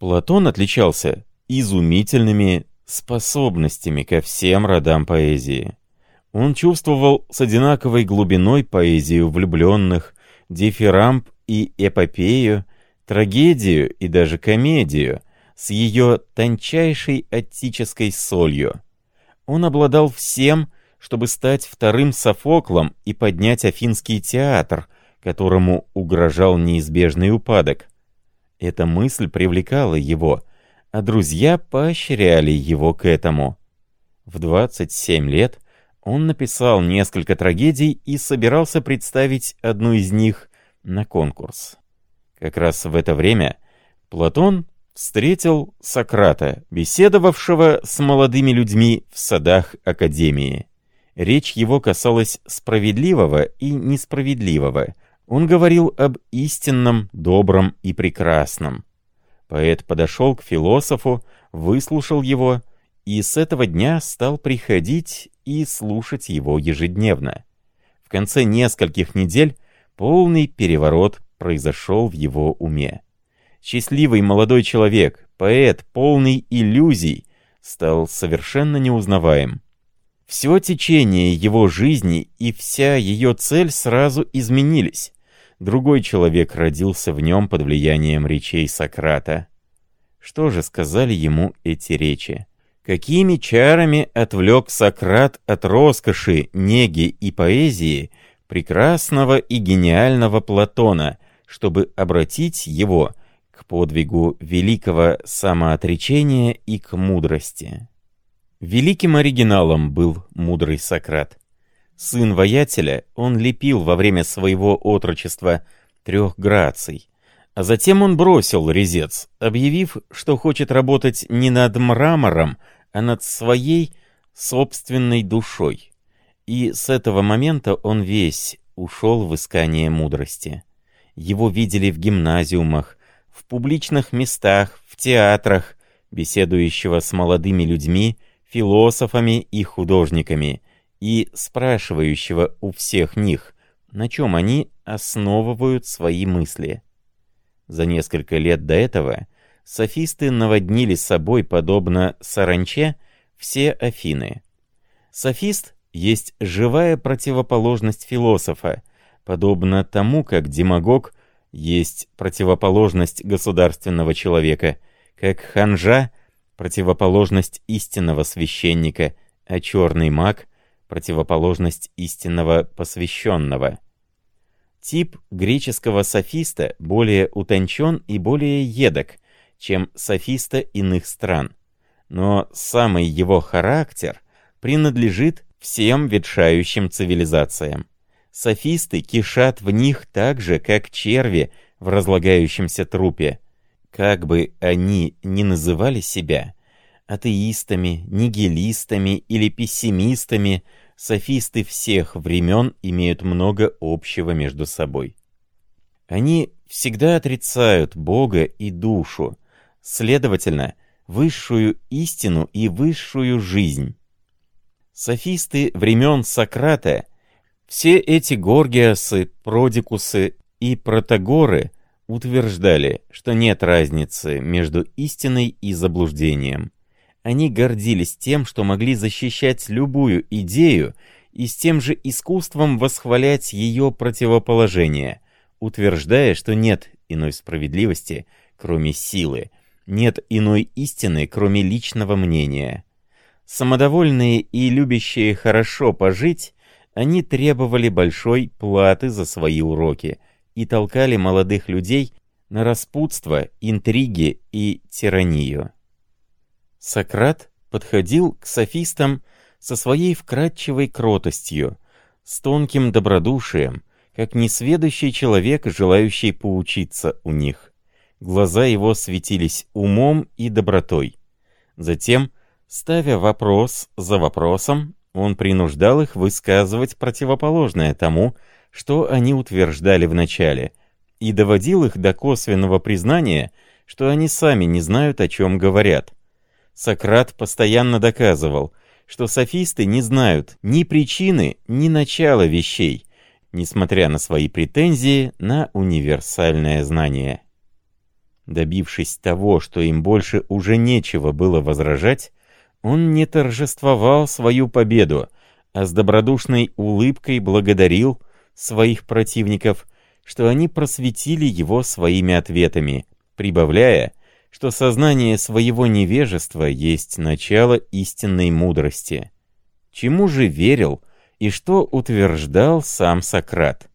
Платон отличался изумительными способностями ко всем родам поэзии. Он чувствовал с одинаковой глубиной поэзию влюбленных, дифирамб и эпопею, трагедию и даже комедию с ее тончайшей оттической солью. Он обладал всем, чтобы стать вторым Софоклом и поднять Афинский театр, которому угрожал неизбежный упадок. Эта мысль привлекала его, а друзья поощряли его к этому. В 27 лет он написал несколько трагедий и собирался представить одну из них на конкурс. Как раз в это время Платон встретил Сократа, беседовавшего с молодыми людьми в садах Академии. Речь его касалась справедливого и несправедливого. Он говорил об истинном, добром и прекрасном. Поэт подошел к философу, выслушал его и с этого дня стал приходить и слушать его ежедневно. В конце нескольких недель полный переворот произошел в его уме. Счастливый молодой человек, поэт, полный иллюзий, стал совершенно неузнаваем. Все течение его жизни и вся ее цель сразу изменились. Другой человек родился в нем под влиянием речей Сократа. Что же сказали ему эти речи? Какими чарами отвлек Сократ от роскоши, неги и поэзии прекрасного и гениального Платона, чтобы обратить его к подвигу великого самоотречения и к мудрости. Великим оригиналом был мудрый Сократ. Сын воятеля, он лепил во время своего отрочества трех граций, а затем он бросил резец, объявив, что хочет работать не над мрамором, а над своей собственной душой. И с этого момента он весь ушел в искание мудрости. Его видели в гимназиумах, в публичных местах, в театрах, беседующего с молодыми людьми, философами и художниками, и спрашивающего у всех них, на чем они основывают свои мысли. За несколько лет до этого софисты наводнили собой, подобно саранче, все Афины. Софист есть живая противоположность философа, подобно тому, как демагог есть противоположность государственного человека, как ханжа — противоположность истинного священника, а черный маг — противоположность истинного посвященного. Тип греческого софиста более утончен и более едок, чем софиста иных стран. Но самый его характер принадлежит всем ветшающим цивилизациям. Софисты кишат в них так же, как черви в разлагающемся трупе. Как бы они ни называли себя, атеистами, нигилистами или пессимистами, софисты всех времен имеют много общего между собой. Они всегда отрицают Бога и душу, следовательно, высшую истину и высшую жизнь. Софисты времен Сократа, все эти Горгиасы, Продикусы и Протагоры утверждали, что нет разницы между истиной и заблуждением. Они гордились тем, что могли защищать любую идею и с тем же искусством восхвалять ее противоположение, утверждая, что нет иной справедливости, кроме силы, нет иной истины, кроме личного мнения. Самодовольные и любящие хорошо пожить, они требовали большой платы за свои уроки и толкали молодых людей на распутство, интриги и тиранию. Сократ подходил к софистам со своей вкрадчивой кротостью, с тонким добродушием, как несведущий человек, желающий поучиться у них. Глаза его светились умом и добротой. Затем, ставя вопрос за вопросом, он принуждал их высказывать противоположное тому, что они утверждали вначале, и доводил их до косвенного признания, что они сами не знают, о чем говорят. Сократ постоянно доказывал, что софисты не знают ни причины, ни начала вещей, несмотря на свои претензии на универсальное знание. Добившись того, что им больше уже нечего было возражать, он не торжествовал свою победу, а с добродушной улыбкой благодарил своих противников, что они просветили его своими ответами, прибавляя, что сознание своего невежества есть начало истинной мудрости. Чему же верил и что утверждал сам Сократ?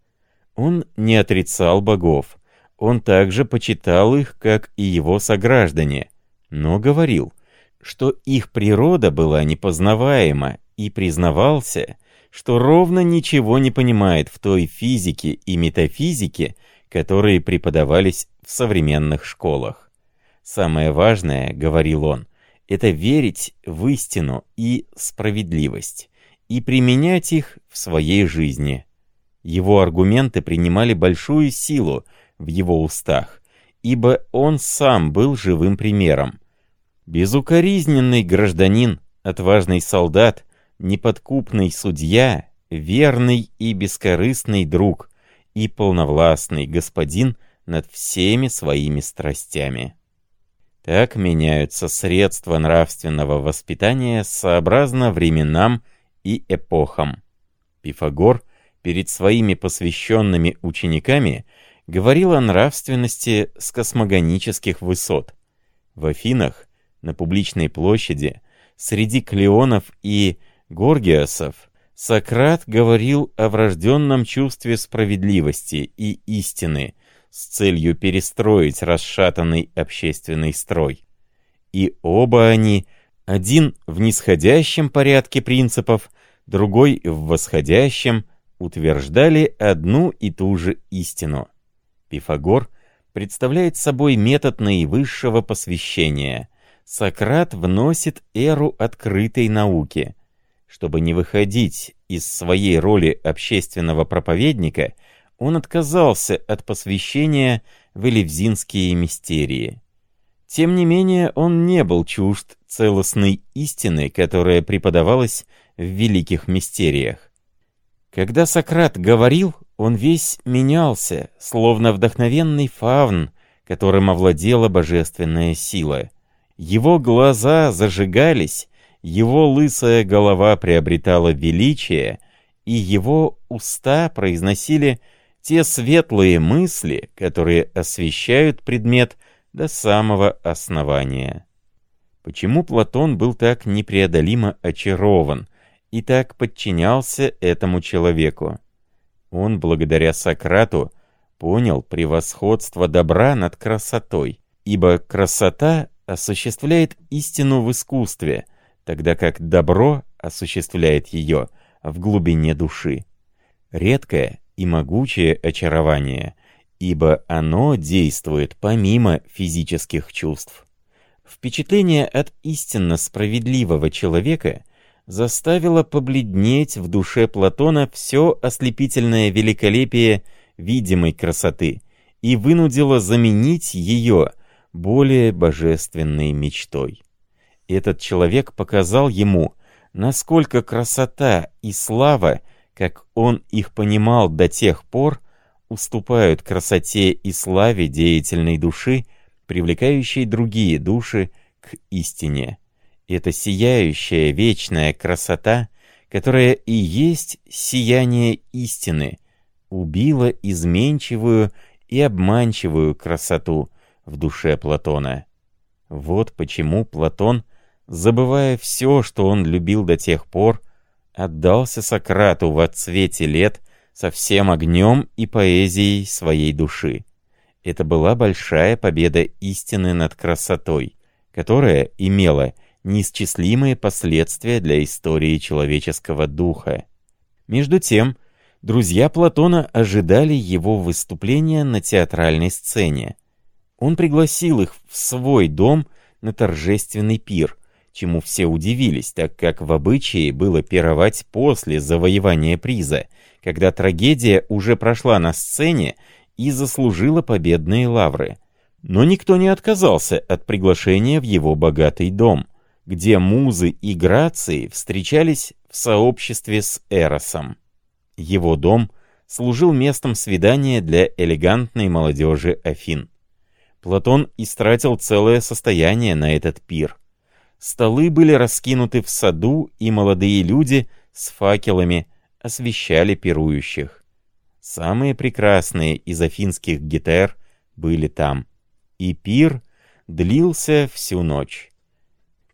Он не отрицал богов, он также почитал их, как и его сограждане, но говорил, что их природа была непознаваема, и признавался, что ровно ничего не понимает в той физике и метафизике, которые преподавались в современных школах. Самое важное, говорил он, это верить в истину и справедливость, и применять их в своей жизни. Его аргументы принимали большую силу, в его устах, ибо он сам был живым примером. Безукоризненный гражданин, отважный солдат, неподкупный судья, верный и бескорыстный друг и полновластный господин над всеми своими страстями. Так меняются средства нравственного воспитания сообразно временам и эпохам. Пифагор перед своими посвященными учениками говорил о нравственности с космогонических высот. В Афинах, на публичной площади, среди клеонов и горгиасов, Сократ говорил о врожденном чувстве справедливости и истины с целью перестроить расшатанный общественный строй. И оба они, один в нисходящем порядке принципов, другой в восходящем, утверждали одну и ту же истину. Пифагор представляет собой метод наивысшего посвящения. Сократ вносит эру открытой науки. Чтобы не выходить из своей роли общественного проповедника, он отказался от посвящения в элевзинские мистерии. Тем не менее, он не был чужд целостной истины, которая преподавалась в великих мистериях. Когда Сократ говорил, он весь менялся, словно вдохновенный фавн, которым овладела божественная сила. Его глаза зажигались, его лысая голова приобретала величие, и его уста произносили те светлые мысли, которые освещают предмет до самого основания. Почему Платон был так непреодолимо очарован и так подчинялся этому человеку? Он, благодаря Сократу, понял превосходство добра над красотой, ибо красота осуществляет истину в искусстве, тогда как добро осуществляет ее в глубине души. Редкое и могучее очарование, ибо оно действует помимо физических чувств. Впечатление от истинно справедливого человека — заставило побледнеть в душе Платона все ослепительное великолепие видимой красоты и вынудило заменить ее более божественной мечтой. Этот человек показал ему, насколько красота и слава, как он их понимал до тех пор, уступают красоте и славе деятельной души, привлекающей другие души к истине это сияющая вечная красота, которая и есть сияние истины, убила изменчивую и обманчивую красоту в душе Платона. Вот почему Платон, забывая все, что он любил до тех пор, отдался Сократу в отцвете лет со всем огнем и поэзией своей души. Это была большая победа истины над красотой, которая имела неисчислимые последствия для истории человеческого духа. Между тем, друзья Платона ожидали его выступления на театральной сцене. Он пригласил их в свой дом на торжественный пир, чему все удивились, так как в обычае было пировать после завоевания приза, когда трагедия уже прошла на сцене и заслужила победные лавры. Но никто не отказался от приглашения в его богатый дом — где музы и грации встречались в сообществе с Эросом. Его дом служил местом свидания для элегантной молодежи Афин. Платон истратил целое состояние на этот пир. Столы были раскинуты в саду, и молодые люди с факелами освещали пирующих. Самые прекрасные из афинских гетер были там. И пир длился всю ночь.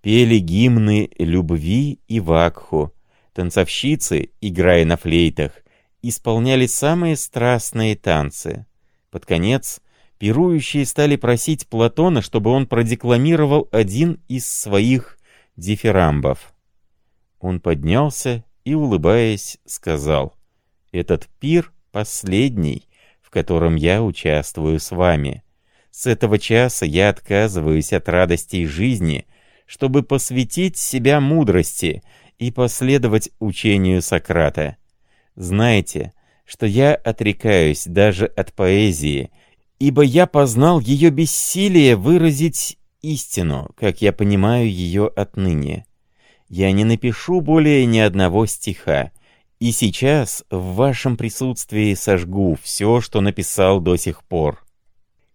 Пели гимны любви и вакху. Танцовщицы, играя на флейтах, исполняли самые страстные танцы. Под конец пирующие стали просить Платона, чтобы он продекламировал один из своих дифирамбов. Он поднялся и, улыбаясь, сказал, «Этот пир последний, в котором я участвую с вами. С этого часа я отказываюсь от радостей жизни, чтобы посвятить себя мудрости и последовать учению Сократа. Знайте, что я отрекаюсь даже от поэзии, ибо я познал ее бессилие выразить истину, как я понимаю ее отныне. Я не напишу более ни одного стиха, и сейчас в вашем присутствии сожгу все, что написал до сих пор.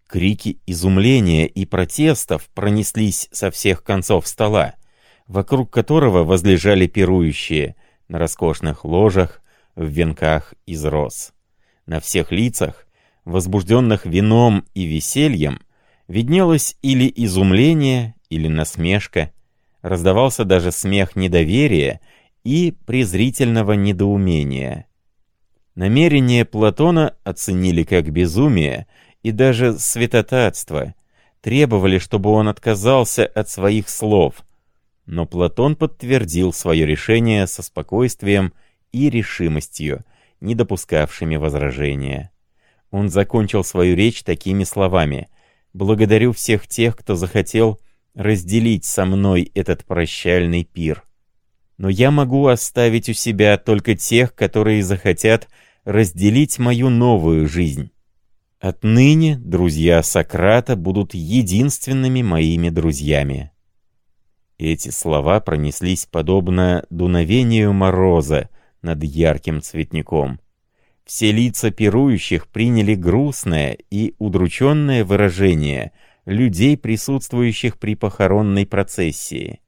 Крики изумления и протестов пронеслись со всех концов стола, вокруг которого возлежали пирующие на роскошных ложах в венках из роз. На всех лицах, возбужденных вином и весельем, виднелось или изумление, или насмешка, раздавался даже смех недоверия и презрительного недоумения. Намерение Платона оценили как безумие и даже святотатство, требовали, чтобы он отказался от своих слов, но Платон подтвердил свое решение со спокойствием и решимостью, не допускавшими возражения. Он закончил свою речь такими словами «Благодарю всех тех, кто захотел разделить со мной этот прощальный пир. Но я могу оставить у себя только тех, которые захотят разделить мою новую жизнь. Отныне друзья Сократа будут единственными моими друзьями». Эти слова пронеслись подобно дуновению мороза над ярким цветником. Все лица пирующих приняли грустное и удрученное выражение — людей, присутствующих при похоронной процессии.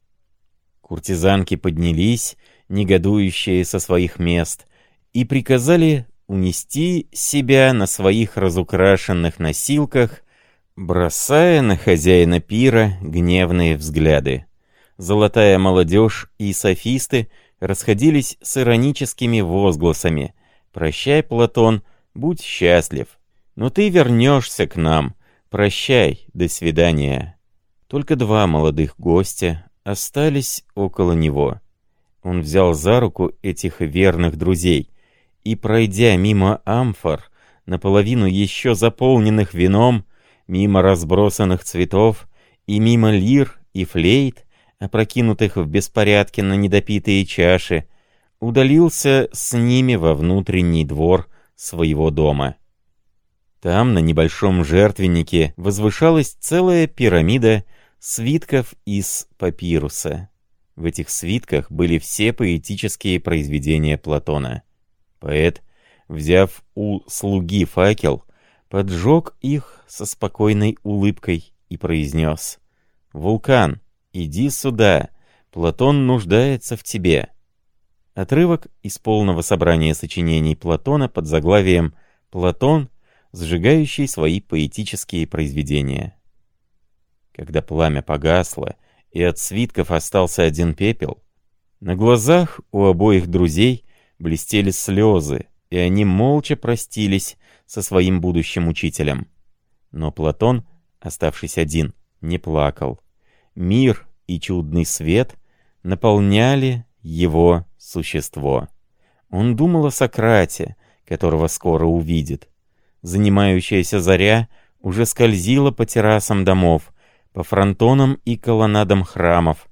Куртизанки поднялись, негодующие со своих мест, и приказали унести себя на своих разукрашенных носилках, бросая на хозяина пира гневные взгляды. Золотая молодежь и софисты расходились с ироническими возгласами. «Прощай, Платон, будь счастлив, но ты вернешься к нам, «Прощай, до свидания». Только два молодых гостя остались около него. Он взял за руку этих верных друзей и, пройдя мимо амфор, наполовину еще заполненных вином, мимо разбросанных цветов и мимо лир и флейт, опрокинутых в беспорядке на недопитые чаши, удалился с ними во внутренний двор своего дома. Там, на небольшом жертвеннике, возвышалась целая пирамида свитков из папируса. В этих свитках были все поэтические произведения Платона. Поэт, взяв у слуги факел, поджег их со спокойной улыбкой и произнес «Вулкан, иди сюда, Платон нуждается в тебе». Отрывок из полного собрания сочинений Платона под заглавием «Платон сжигающий свои поэтические произведения. Когда пламя погасло, и от свитков остался один пепел, на глазах у обоих друзей блестели слезы, и они молча простились со своим будущим учителем. Но Платон, оставшись один, не плакал. Мир и чудный свет наполняли его существо. Он думал о Сократе, которого скоро увидит, Занимающаяся заря уже скользила по террасам домов, по фронтонам и колоннадам храмов,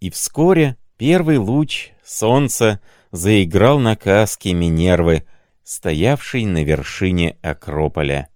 и вскоре первый луч солнца заиграл на каске Минервы, стоявшей на вершине Акрополя.